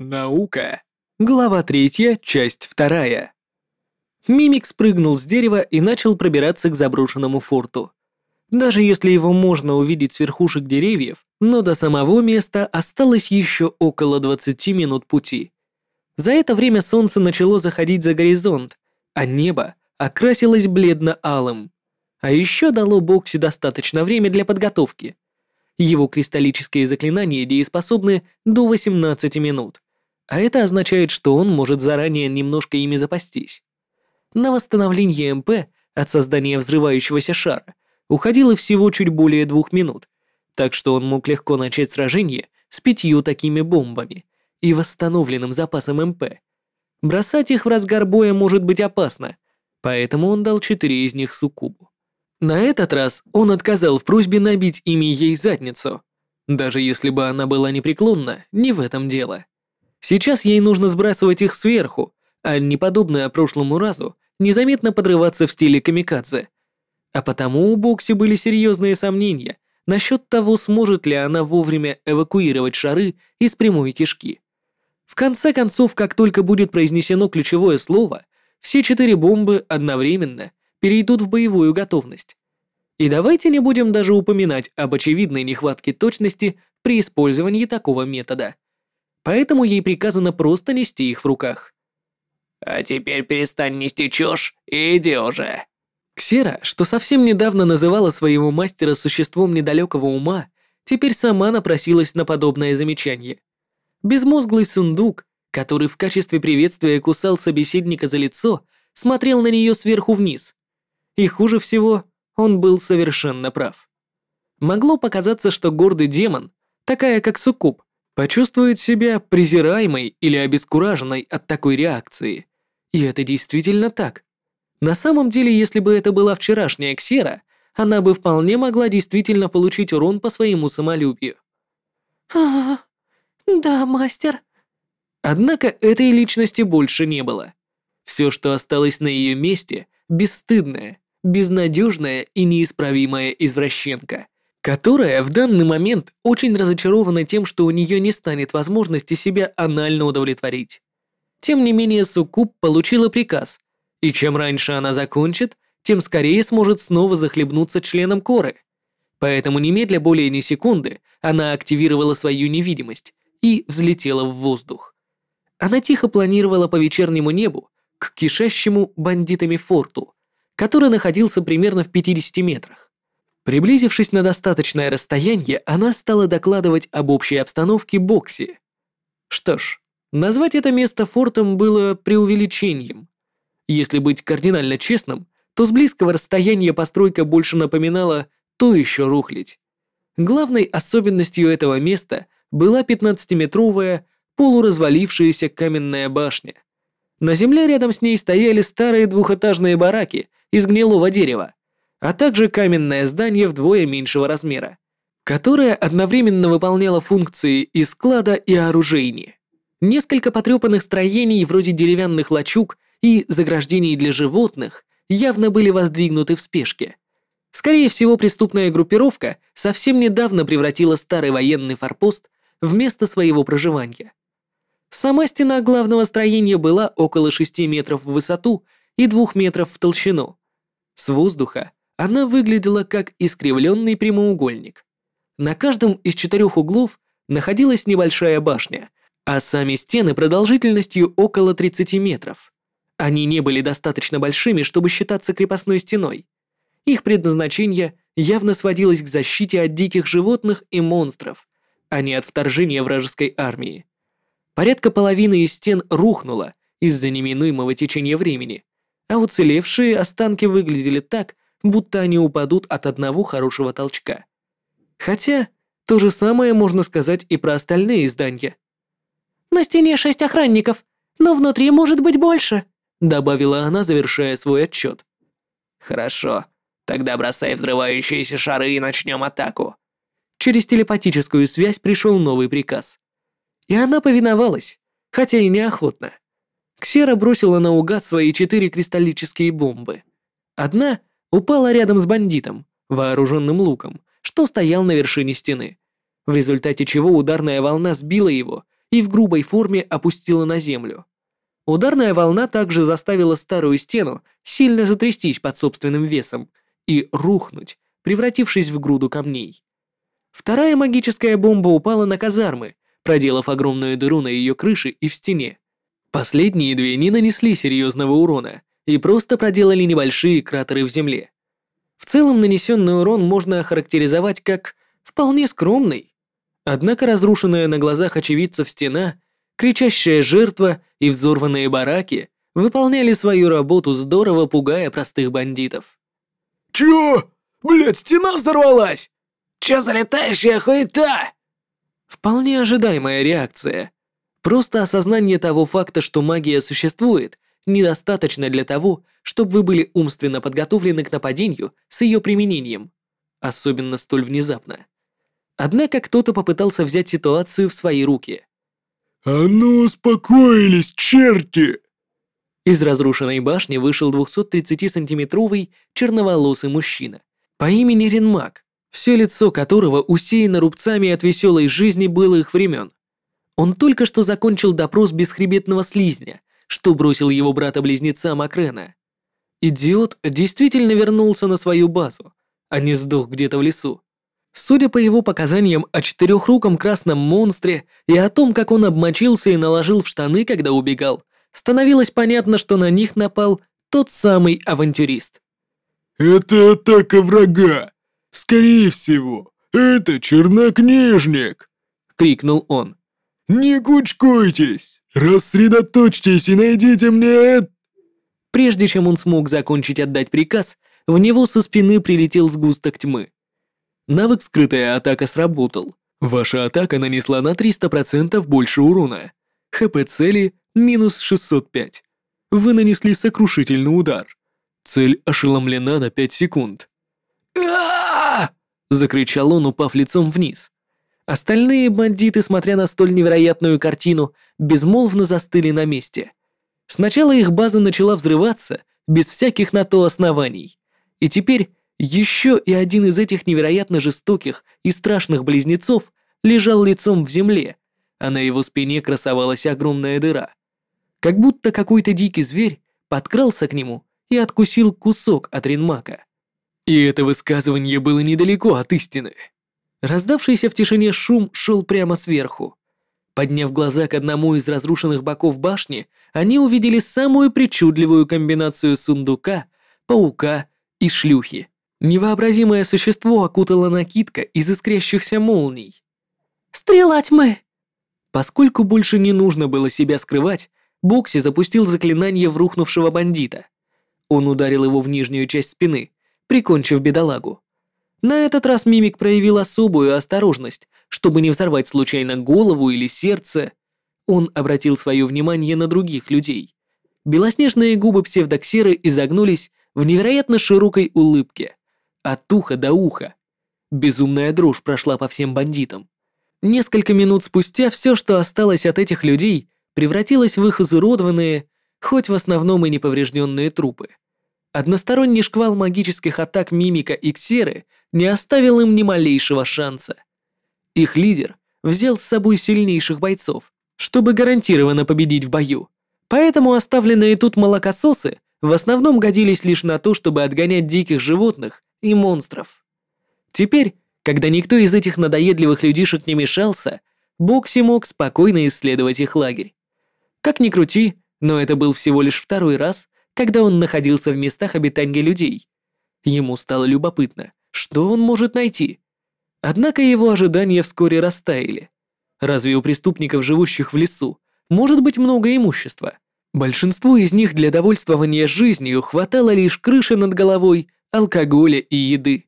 Наука. Глава третья, часть вторая. Мимик спрыгнул с дерева и начал пробираться к заброшенному форту. Даже если его можно увидеть с верхушек деревьев, но до самого места осталось еще около 20 минут пути. За это время солнце начало заходить за горизонт, а небо окрасилось бледно-алым. А еще дало Бокси достаточно времени для подготовки. Его кристаллические заклинания дееспособны до 18 минут а это означает, что он может заранее немножко ими запастись. На восстановление МП от создания взрывающегося шара уходило всего чуть более двух минут, так что он мог легко начать сражение с пятью такими бомбами и восстановленным запасом МП. Бросать их в разгар боя может быть опасно, поэтому он дал четыре из них Суккубу. На этот раз он отказал в просьбе набить ими ей задницу. Даже если бы она была непреклонна, не в этом дело. Сейчас ей нужно сбрасывать их сверху, а не подобное прошлому разу незаметно подрываться в стиле камикадзе. А потому у Бокси были серьезные сомнения насчет того, сможет ли она вовремя эвакуировать шары из прямой кишки. В конце концов, как только будет произнесено ключевое слово, все четыре бомбы одновременно перейдут в боевую готовность. И давайте не будем даже упоминать об очевидной нехватке точности при использовании такого метода поэтому ей приказано просто нести их в руках. «А теперь перестань нести чушь и иди уже». Ксера, что совсем недавно называла своего мастера существом недалекого ума, теперь сама напросилась на подобное замечание. Безмозглый сундук, который в качестве приветствия кусал собеседника за лицо, смотрел на нее сверху вниз. И хуже всего, он был совершенно прав. Могло показаться, что гордый демон, такая как Суккуб, почувствует себя презираемой или обескураженной от такой реакции. И это действительно так. На самом деле, если бы это была вчерашняя Ксера, она бы вполне могла действительно получить урон по своему самолюбию. «А, да, мастер». Однако этой личности больше не было. Все, что осталось на ее месте, бесстыдная, безнадежная и неисправимая извращенка – которая в данный момент очень разочарована тем, что у нее не станет возможности себя анально удовлетворить. Тем не менее, Суккуб получила приказ, и чем раньше она закончит, тем скорее сможет снова захлебнуться членом коры. Поэтому немедля более ни секунды она активировала свою невидимость и взлетела в воздух. Она тихо планировала по вечернему небу к кишащему бандитами форту, который находился примерно в 50 метрах. Приблизившись на достаточное расстояние, она стала докладывать об общей обстановке Бокси. Что ж, назвать это место фортом было преувеличением. Если быть кардинально честным, то с близкого расстояния постройка больше напоминала то еще рухлить. Главной особенностью этого места была 15-метровая полуразвалившаяся каменная башня. На земле рядом с ней стояли старые двухэтажные бараки из гнилого дерева, а также каменное здание вдвое меньшего размера, которое одновременно выполняло функции и склада, и оружейни. Несколько потрепанных строений вроде деревянных лачуг и заграждений для животных явно были воздвигнуты в спешке. Скорее всего, преступная группировка совсем недавно превратила старый военный форпост в место своего проживания. Сама стена главного строения была около 6 метров в высоту и 2 метров в толщину. С воздуха она выглядела как искривленный прямоугольник. На каждом из четырех углов находилась небольшая башня, а сами стены продолжительностью около 30 метров. Они не были достаточно большими, чтобы считаться крепостной стеной. Их предназначение явно сводилось к защите от диких животных и монстров, а не от вторжения вражеской армии. Порядка половины из стен рухнула из-за неминуемого течения времени, а уцелевшие останки выглядели так, будто они упадут от одного хорошего толчка. Хотя, то же самое можно сказать и про остальные здания. «На стене шесть охранников, но внутри может быть больше», добавила она, завершая свой отчет. «Хорошо, тогда бросай взрывающиеся шары и начнем атаку». Через телепатическую связь пришел новый приказ. И она повиновалась, хотя и неохотно. Ксера бросила наугад свои четыре кристаллические бомбы. Одна упала рядом с бандитом, вооруженным луком, что стоял на вершине стены, в результате чего ударная волна сбила его, и в грубой форме опустила на землю. Ударная волна также заставила старую стену сильно затрястись под собственным весом и рухнуть, превратившись в груду камней. Вторая магическая бомба упала на казармы, проделав огромную дыру на ее крыше и в стене. Последние две не нанесли серьезного урона и просто проделали небольшие кратеры в земле. В целом нанесенный урон можно охарактеризовать как вполне скромный. Однако разрушенная на глазах очевидцев стена, кричащая жертва и взорванные бараки выполняли свою работу здорово, пугая простых бандитов. «Чё? Блядь, стена взорвалась! Чё за летающая хуета?» Вполне ожидаемая реакция. Просто осознание того факта, что магия существует, недостаточно для того, чтобы вы были умственно подготовлены к нападению с ее применением, особенно столь внезапно. Однако кто-то попытался взять ситуацию в свои руки. «А ну, успокоились, черти!» Из разрушенной башни вышел 230-сантиметровый черноволосый мужчина по имени Ренмак, все лицо которого усеяно рубцами от веселой жизни былых времен. Он только что закончил допрос бесхребетного слизня, что бросил его брата-близнеца Макрена. Идиот действительно вернулся на свою базу, а не сдох где-то в лесу. Судя по его показаниям о четырехруком красном монстре и о том, как он обмочился и наложил в штаны, когда убегал, становилось понятно, что на них напал тот самый авантюрист. «Это атака врага! Скорее всего, это чернокнижник!» — крикнул он. «Не кучкуйтесь! Рассредоточьтесь и найдите мне это...» Прежде чем он смог закончить отдать приказ, в него со спины прилетел сгусток тьмы. Навык «Скрытая атака» сработал. Ваша атака нанесла на 300% больше урона. ХП цели минус 605. Вы нанесли сокрушительный удар. Цель ошеломлена на 5 секунд. а Закричал он, упав лицом вниз. Остальные бандиты, смотря на столь невероятную картину, безмолвно застыли на месте. Сначала их база начала взрываться, без всяких на то оснований. И теперь еще и один из этих невероятно жестоких и страшных близнецов лежал лицом в земле, а на его спине красовалась огромная дыра. Как будто какой-то дикий зверь подкрался к нему и откусил кусок от Ренмака. И это высказывание было недалеко от истины. Раздавшийся в тишине шум шел прямо сверху. Подняв глаза к одному из разрушенных боков башни, они увидели самую причудливую комбинацию сундука, паука и шлюхи. Невообразимое существо окутало накидка из искрящихся молний. «Стрела тьмы!» Поскольку больше не нужно было себя скрывать, Бокси запустил заклинание в рухнувшего бандита. Он ударил его в нижнюю часть спины, прикончив бедолагу. На этот раз мимик проявил особую осторожность, чтобы не взорвать случайно голову или сердце. Он обратил свое внимание на других людей. Белоснежные губы псевдоксеры изогнулись в невероятно широкой улыбке, от уха до уха. Безумная дрожь прошла по всем бандитам. Несколько минут спустя все, что осталось от этих людей, превратилось в их изуродованные, хоть в основном и неповрежденные трупы. Односторонний шквал магических атак Мимика и Ксеры не оставил им ни малейшего шанса. Их лидер взял с собой сильнейших бойцов, чтобы гарантированно победить в бою. Поэтому оставленные тут молокососы в основном годились лишь на то, чтобы отгонять диких животных и монстров. Теперь, когда никто из этих надоедливых людишек не мешался, Бокси мог спокойно исследовать их лагерь. Как ни крути, но это был всего лишь второй раз, когда он находился в местах обитания людей. Ему стало любопытно, что он может найти. Однако его ожидания вскоре растаяли. Разве у преступников, живущих в лесу, может быть много имущества? Большинству из них для довольствования жизнью хватало лишь крыши над головой, алкоголя и еды.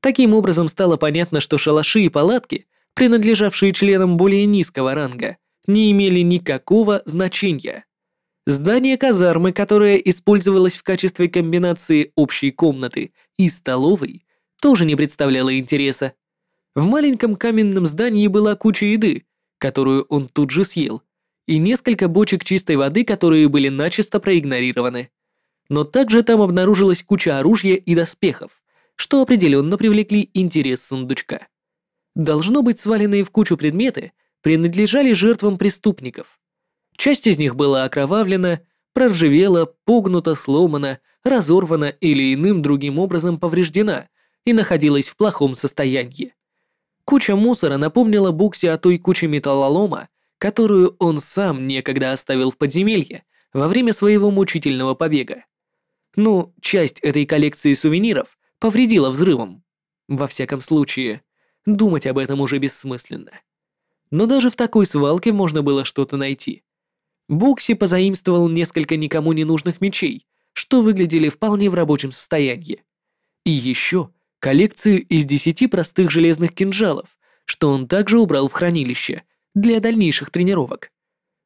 Таким образом стало понятно, что шалаши и палатки, принадлежавшие членам более низкого ранга, не имели никакого значения. Здание казармы, которое использовалось в качестве комбинации общей комнаты и столовой, тоже не представляло интереса. В маленьком каменном здании была куча еды, которую он тут же съел, и несколько бочек чистой воды, которые были начисто проигнорированы. Но также там обнаружилась куча оружия и доспехов, что определенно привлекли интерес сундучка. Должно быть, сваленные в кучу предметы принадлежали жертвам преступников. Часть из них была окровавлена, проржавела, погнута, сломана, разорвана или иным другим образом повреждена и находилась в плохом состоянии. Куча мусора напомнила Букси о той куче металлолома, которую он сам некогда оставил в подземелье во время своего мучительного побега. Ну, часть этой коллекции сувениров повредила взрывом. Во всяком случае, думать об этом уже бессмысленно. Но даже в такой свалке можно было что-то найти. Букси позаимствовал несколько никому не нужных мечей, что выглядели вполне в рабочем состоянии. И еще коллекцию из десяти простых железных кинжалов, что он также убрал в хранилище для дальнейших тренировок.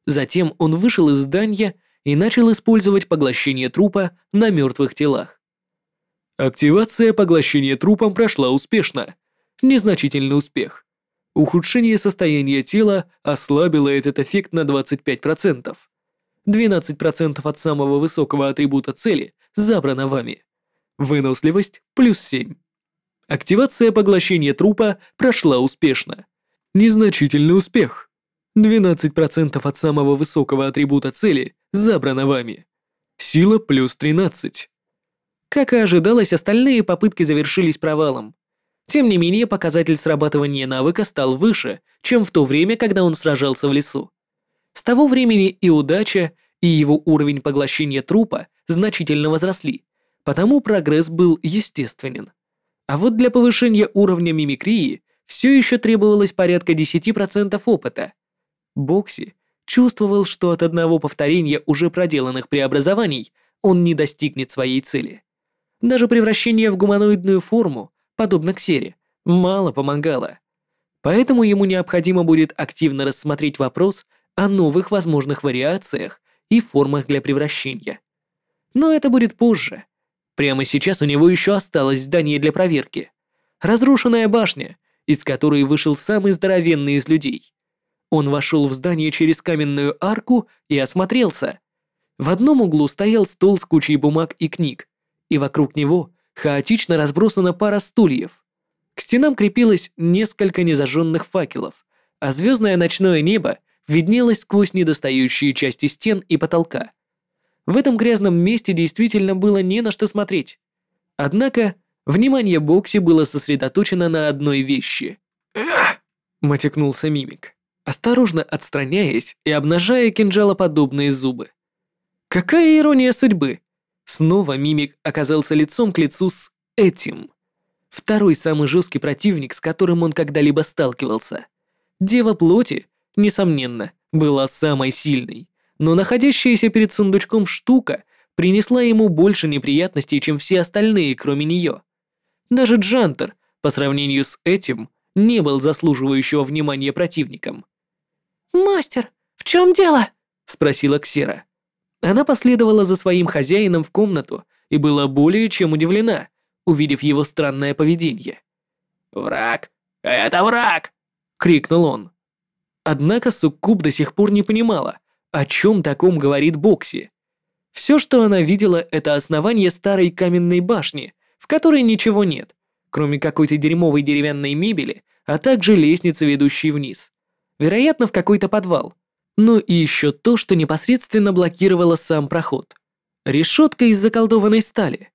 Затем он вышел из здания и начал использовать поглощение трупа на мертвых телах. Активация поглощения трупом прошла успешно. Незначительный успех. Ухудшение состояния тела ослабило этот эффект на 25%. 12% от самого высокого атрибута цели забрано вами. Выносливость плюс 7. Активация поглощения трупа прошла успешно. Незначительный успех. 12% от самого высокого атрибута цели забрано вами. Сила плюс 13. Как и ожидалось, остальные попытки завершились провалом. Тем не менее, показатель срабатывания навыка стал выше, чем в то время, когда он сражался в лесу. С того времени и удача, и его уровень поглощения трупа значительно возросли, потому прогресс был естественен. А вот для повышения уровня мимикрии все еще требовалось порядка 10% опыта. Бокси чувствовал, что от одного повторения уже проделанных преобразований он не достигнет своей цели. Даже превращение в гуманоидную форму, подобно Ксере, мало помогало. Поэтому ему необходимо будет активно рассмотреть вопрос о новых возможных вариациях и формах для превращения. Но это будет позже. Прямо сейчас у него еще осталось здание для проверки. Разрушенная башня, из которой вышел самый здоровенный из людей. Он вошел в здание через каменную арку и осмотрелся. В одном углу стоял стол с кучей бумаг и книг, и вокруг него хаотично разбросана пара стульев. К стенам крепилось несколько незажженных факелов, а звездное ночное небо виднелось сквозь недостающие части стен и потолка. В этом грязном месте действительно было не на что смотреть. Однако внимание Бокси было сосредоточено на одной вещи. Эх! Матекнулся мимик, осторожно отстраняясь и обнажая кинжалоподобные зубы. Какая ирония судьбы! Снова мимик оказался лицом к лицу с этим. Второй самый жесткий противник, с которым он когда-либо сталкивался. Дева плоти несомненно, была самой сильной, но находящаяся перед сундучком штука принесла ему больше неприятностей, чем все остальные, кроме нее. Даже Джантер, по сравнению с этим, не был заслуживающего внимания противником. «Мастер, в чем дело?» — спросила Ксера. Она последовала за своим хозяином в комнату и была более чем удивлена, увидев его странное поведение. «Враг! Это враг!» — крикнул он. Однако Суккуб до сих пор не понимала, о чем таком говорит Бокси. Все, что она видела, это основание старой каменной башни, в которой ничего нет, кроме какой-то дерьмовой деревянной мебели, а также лестницы, ведущей вниз. Вероятно, в какой-то подвал. Ну и еще то, что непосредственно блокировало сам проход. Решетка из заколдованной стали.